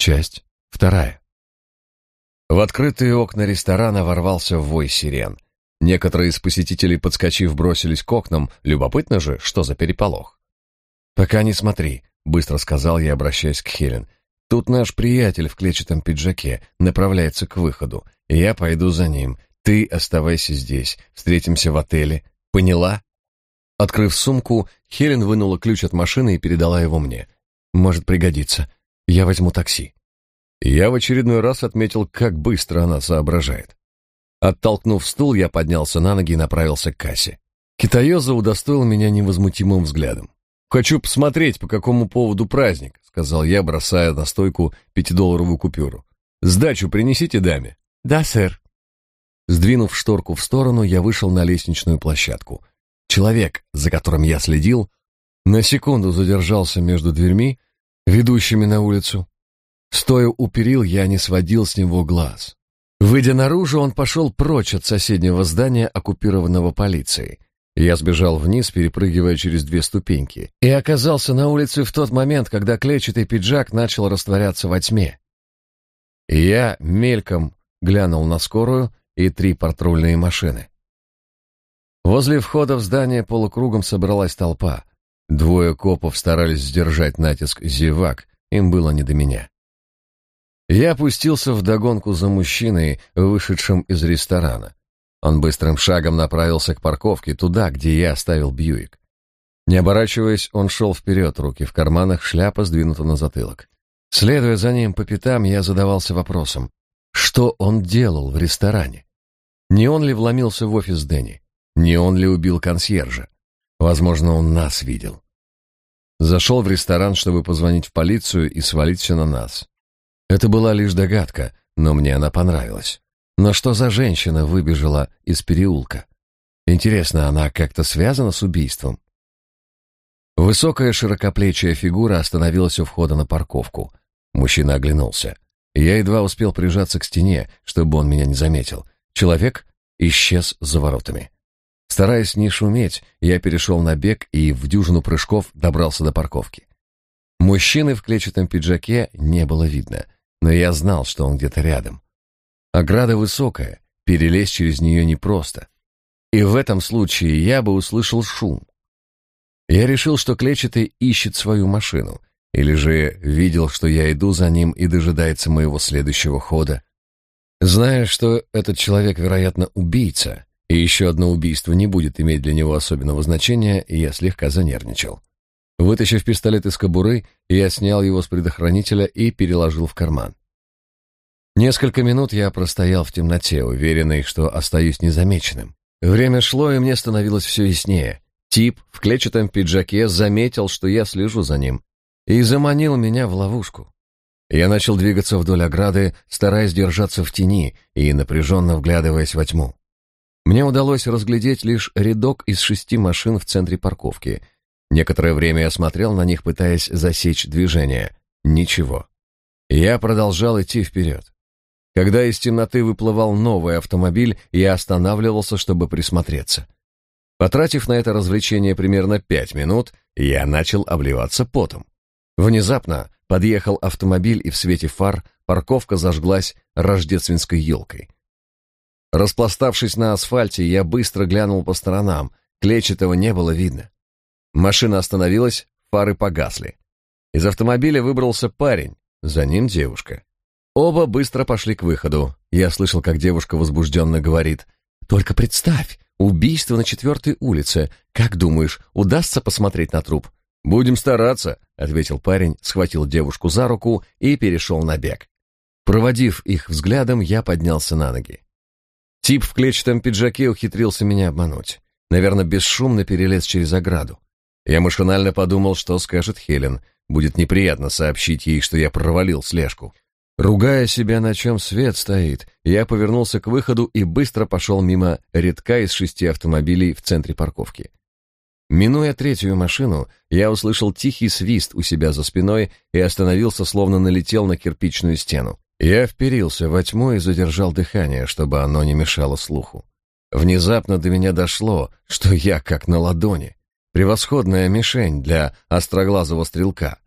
Часть вторая. В открытые окна ресторана ворвался вой сирен. Некоторые из посетителей, подскочив, бросились к окнам. Любопытно же, что за переполох. «Пока не смотри», — быстро сказал я, обращаясь к Хелен. «Тут наш приятель в клетчатом пиджаке направляется к выходу. Я пойду за ним. Ты оставайся здесь. Встретимся в отеле. Поняла?» Открыв сумку, Хелен вынула ключ от машины и передала его мне. «Может пригодиться. Я возьму такси». Я в очередной раз отметил, как быстро она соображает. Оттолкнув стул, я поднялся на ноги и направился к кассе. Китаёза удостоил меня невозмутимым взглядом. «Хочу посмотреть, по какому поводу праздник», — сказал я, бросая на стойку пятидолларовую купюру. «Сдачу принесите даме». «Да, сэр». Сдвинув шторку в сторону, я вышел на лестничную площадку. Человек, за которым я следил, на секунду задержался между дверьми, ведущими на улицу. Стоя у перил, я не сводил с него глаз. Выйдя наружу, он пошел прочь от соседнего здания, оккупированного полицией. Я сбежал вниз, перепрыгивая через две ступеньки, и оказался на улице в тот момент, когда клетчатый пиджак начал растворяться во тьме. Я мельком глянул на скорую и три патрульные машины. Возле входа в здание полукругом собралась толпа. Двое копов старались сдержать натиск зевак, им было не до меня. Я опустился в догонку за мужчиной, вышедшим из ресторана. Он быстрым шагом направился к парковке, туда, где я оставил Бьюик. Не оборачиваясь, он шел вперед, руки в карманах, шляпа сдвинута на затылок. Следуя за ним по пятам, я задавался вопросом, что он делал в ресторане? Не он ли вломился в офис Дэнни? Не он ли убил консьержа? Возможно, он нас видел. Зашел в ресторан, чтобы позвонить в полицию и свалить все на нас. Это была лишь догадка, но мне она понравилась. Но что за женщина выбежала из переулка? Интересно, она как-то связана с убийством? Высокая широкоплечья фигура остановилась у входа на парковку. Мужчина оглянулся. Я едва успел прижаться к стене, чтобы он меня не заметил. Человек исчез за воротами. Стараясь не шуметь, я перешел на бег и в дюжину прыжков добрался до парковки. Мужчины в клетчатом пиджаке не было видно, но я знал, что он где-то рядом. Ограда высокая, перелезть через нее непросто. И в этом случае я бы услышал шум. Я решил, что клетчатый ищет свою машину, или же видел, что я иду за ним и дожидается моего следующего хода. Зная, что этот человек, вероятно, убийца, и еще одно убийство не будет иметь для него особенного значения, я слегка занервничал. Вытащив пистолет из кобуры, я снял его с предохранителя и переложил в карман. Несколько минут я простоял в темноте, уверенный, что остаюсь незамеченным. Время шло, и мне становилось все яснее. Тип в клетчатом пиджаке заметил, что я слежу за ним, и заманил меня в ловушку. Я начал двигаться вдоль ограды, стараясь держаться в тени и напряженно вглядываясь во тьму. Мне удалось разглядеть лишь рядок из шести машин в центре парковки. Некоторое время я смотрел на них, пытаясь засечь движение. Ничего. Я продолжал идти вперед. Когда из темноты выплывал новый автомобиль, я останавливался, чтобы присмотреться. Потратив на это развлечение примерно пять минут, я начал обливаться потом. Внезапно подъехал автомобиль, и в свете фар парковка зажглась рождественской елкой. Распластавшись на асфальте, я быстро глянул по сторонам. Клетчатого не было видно. Машина остановилась, фары погасли. Из автомобиля выбрался парень, за ним девушка. Оба быстро пошли к выходу. Я слышал, как девушка возбужденно говорит. «Только представь, убийство на четвертой улице. Как думаешь, удастся посмотреть на труп?» «Будем стараться», — ответил парень, схватил девушку за руку и перешел на бег. Проводив их взглядом, я поднялся на ноги. Тип в клетчатом пиджаке ухитрился меня обмануть. Наверное, бесшумно перелез через ограду. Я машинально подумал, что скажет Хелен. Будет неприятно сообщить ей, что я провалил слежку. Ругая себя, на чем свет стоит, я повернулся к выходу и быстро пошел мимо редка из шести автомобилей в центре парковки. Минуя третью машину, я услышал тихий свист у себя за спиной и остановился, словно налетел на кирпичную стену. Я вперился во тьму и задержал дыхание, чтобы оно не мешало слуху. Внезапно до меня дошло, что я как на ладони. Превосходная мишень для остроглазого стрелка.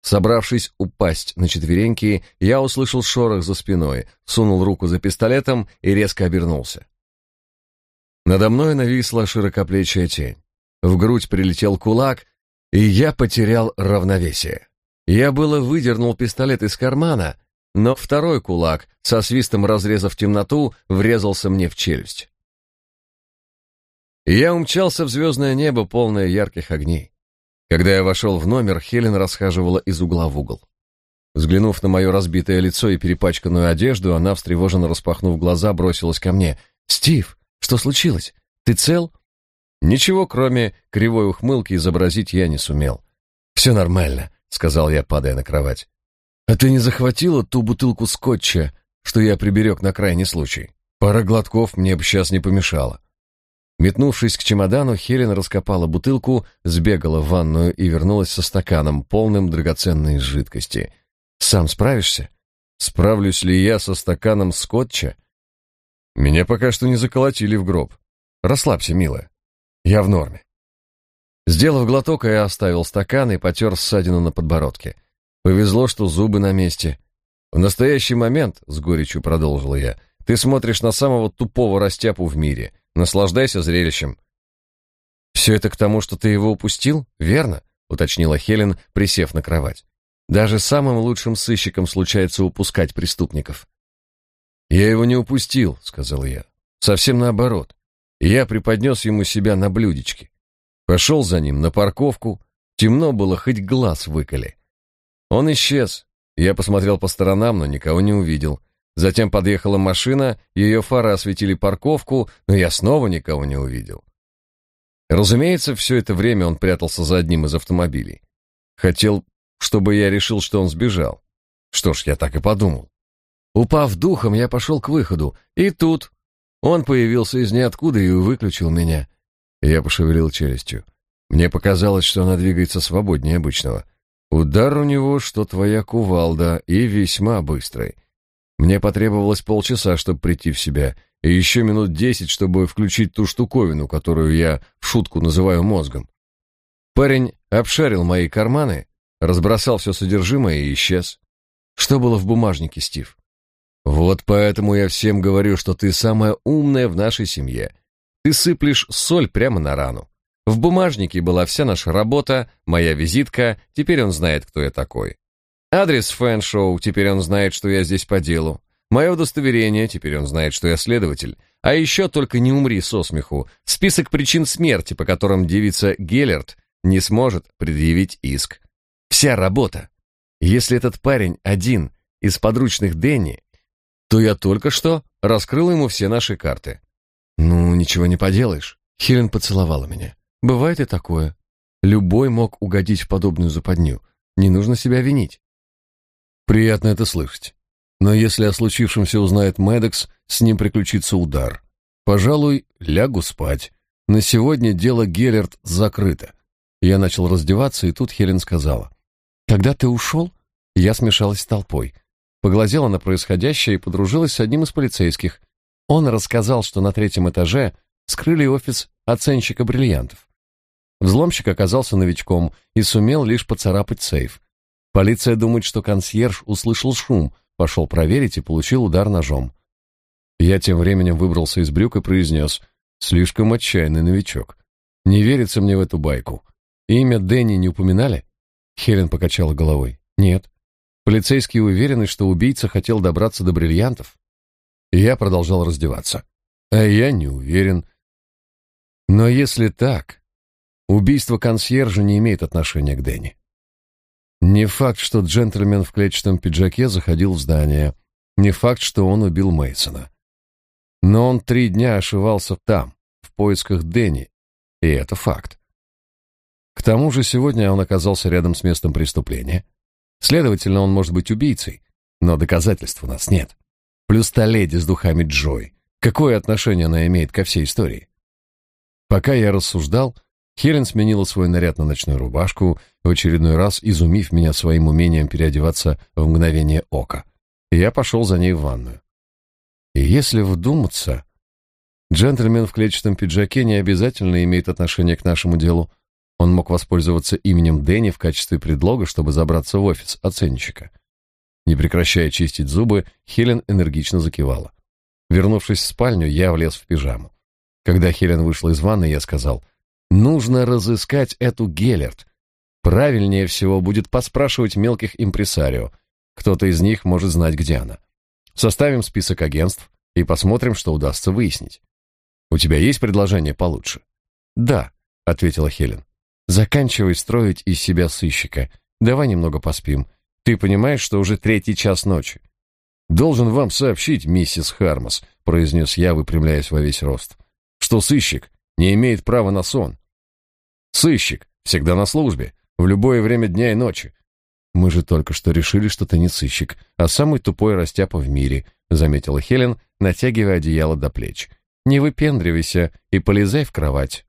Собравшись упасть на четвереньки, я услышал шорох за спиной, сунул руку за пистолетом и резко обернулся. Надо мной нависла широкоплечья тень. В грудь прилетел кулак, и я потерял равновесие. Я было выдернул пистолет из кармана, но второй кулак, со свистом разрезав темноту, врезался мне в челюсть. Я умчался в звездное небо, полное ярких огней. Когда я вошел в номер, Хелен расхаживала из угла в угол. Взглянув на мое разбитое лицо и перепачканную одежду, она, встревоженно распахнув глаза, бросилась ко мне. «Стив, что случилось? Ты цел?» Ничего, кроме кривой ухмылки, изобразить я не сумел. «Все нормально», — сказал я, падая на кровать. «А ты не захватила ту бутылку скотча, что я приберег на крайний случай? Пара глотков мне бы сейчас не помешала». Метнувшись к чемодану, Хелен раскопала бутылку, сбегала в ванную и вернулась со стаканом, полным драгоценной жидкости. «Сам справишься?» «Справлюсь ли я со стаканом скотча?» «Меня пока что не заколотили в гроб. Расслабься, милая. Я в норме». Сделав глоток, я оставил стакан и потер ссадину на подбородке. Повезло, что зубы на месте. В настоящий момент, с горечью продолжил я, ты смотришь на самого тупого растяпу в мире — Наслаждайся зрелищем. Все это к тому, что ты его упустил, верно? уточнила Хелен, присев на кровать. Даже самым лучшим сыщикам случается упускать преступников. Я его не упустил, сказал я. Совсем наоборот. Я преподнес ему себя на блюдечке. Пошел за ним на парковку. Темно было, хоть глаз выколи. Он исчез. Я посмотрел по сторонам, но никого не увидел. Затем подъехала машина, ее фары осветили парковку, но я снова никого не увидел. Разумеется, все это время он прятался за одним из автомобилей. Хотел, чтобы я решил, что он сбежал. Что ж, я так и подумал. Упав духом, я пошел к выходу, и тут он появился из ниоткуда и выключил меня. Я пошевелил челюстью. Мне показалось, что она двигается свободнее обычного. Удар у него, что твоя кувалда, и весьма быстрый. Мне потребовалось полчаса, чтобы прийти в себя, и еще минут десять, чтобы включить ту штуковину, которую я в шутку называю мозгом. Парень обшарил мои карманы, разбросал все содержимое и исчез. Что было в бумажнике, Стив? Вот поэтому я всем говорю, что ты самая умная в нашей семье. Ты сыплешь соль прямо на рану. В бумажнике была вся наша работа, моя визитка, теперь он знает, кто я такой. Адрес фэн-шоу, теперь он знает, что я здесь по делу. Мое удостоверение, теперь он знает, что я следователь. А еще только не умри со смеху. Список причин смерти, по которым девица Геллерт не сможет предъявить иск. Вся работа. Если этот парень один из подручных Дэнни, то я только что раскрыл ему все наши карты. Ну, ничего не поделаешь. Хелен поцеловала меня. Бывает и такое. Любой мог угодить в подобную западню. Не нужно себя винить. Приятно это слышать. Но если о случившемся узнает Медекс, с ним приключится удар. Пожалуй, лягу спать. На сегодня дело Геллерт закрыто. Я начал раздеваться, и тут Хелен сказала. «Когда ты ушел?» Я смешалась с толпой. Поглазела на происходящее и подружилась с одним из полицейских. Он рассказал, что на третьем этаже скрыли офис оценщика бриллиантов. Взломщик оказался новичком и сумел лишь поцарапать сейф. Полиция думает, что консьерж услышал шум, пошел проверить и получил удар ножом. Я тем временем выбрался из брюк и произнес «Слишком отчаянный новичок. Не верится мне в эту байку. Имя Дэнни не упоминали?» Хелен покачала головой. «Нет. Полицейские уверены, что убийца хотел добраться до бриллиантов». Я продолжал раздеваться. «А я не уверен. Но если так, убийство консьержа не имеет отношения к Дэнни. Не факт, что джентльмен в клетчатом пиджаке заходил в здание. Не факт, что он убил Мейсона. Но он три дня ошивался там, в поисках Дэнни, и это факт. К тому же сегодня он оказался рядом с местом преступления. Следовательно, он может быть убийцей, но доказательств у нас нет. Плюс та леди с духами Джой. Какое отношение она имеет ко всей истории? Пока я рассуждал, Хелен сменила свой наряд на ночную рубашку, в очередной раз изумив меня своим умением переодеваться в мгновение ока. Я пошел за ней в ванную. И если вдуматься, джентльмен в клетчатом пиджаке не обязательно имеет отношение к нашему делу. Он мог воспользоваться именем Дэнни в качестве предлога, чтобы забраться в офис оценщика. Не прекращая чистить зубы, Хелен энергично закивала. Вернувшись в спальню, я влез в пижаму. Когда Хелен вышла из ванной, я сказал, «Нужно разыскать эту Геллерт. Правильнее всего будет поспрашивать мелких импресарио. Кто-то из них может знать, где она. Составим список агентств и посмотрим, что удастся выяснить. У тебя есть предложение получше?» «Да», — ответила Хелен. Заканчивай строить из себя сыщика. Давай немного поспим. Ты понимаешь, что уже третий час ночи. Должен вам сообщить, миссис Хармас, произнес я, выпрямляясь во весь рост, что сыщик не имеет права на сон. Сыщик всегда на службе, в любое время дня и ночи. Мы же только что решили, что ты не сыщик, а самый тупой растяпа в мире, заметила Хелен, натягивая одеяло до плеч. Не выпендривайся и полезай в кровать.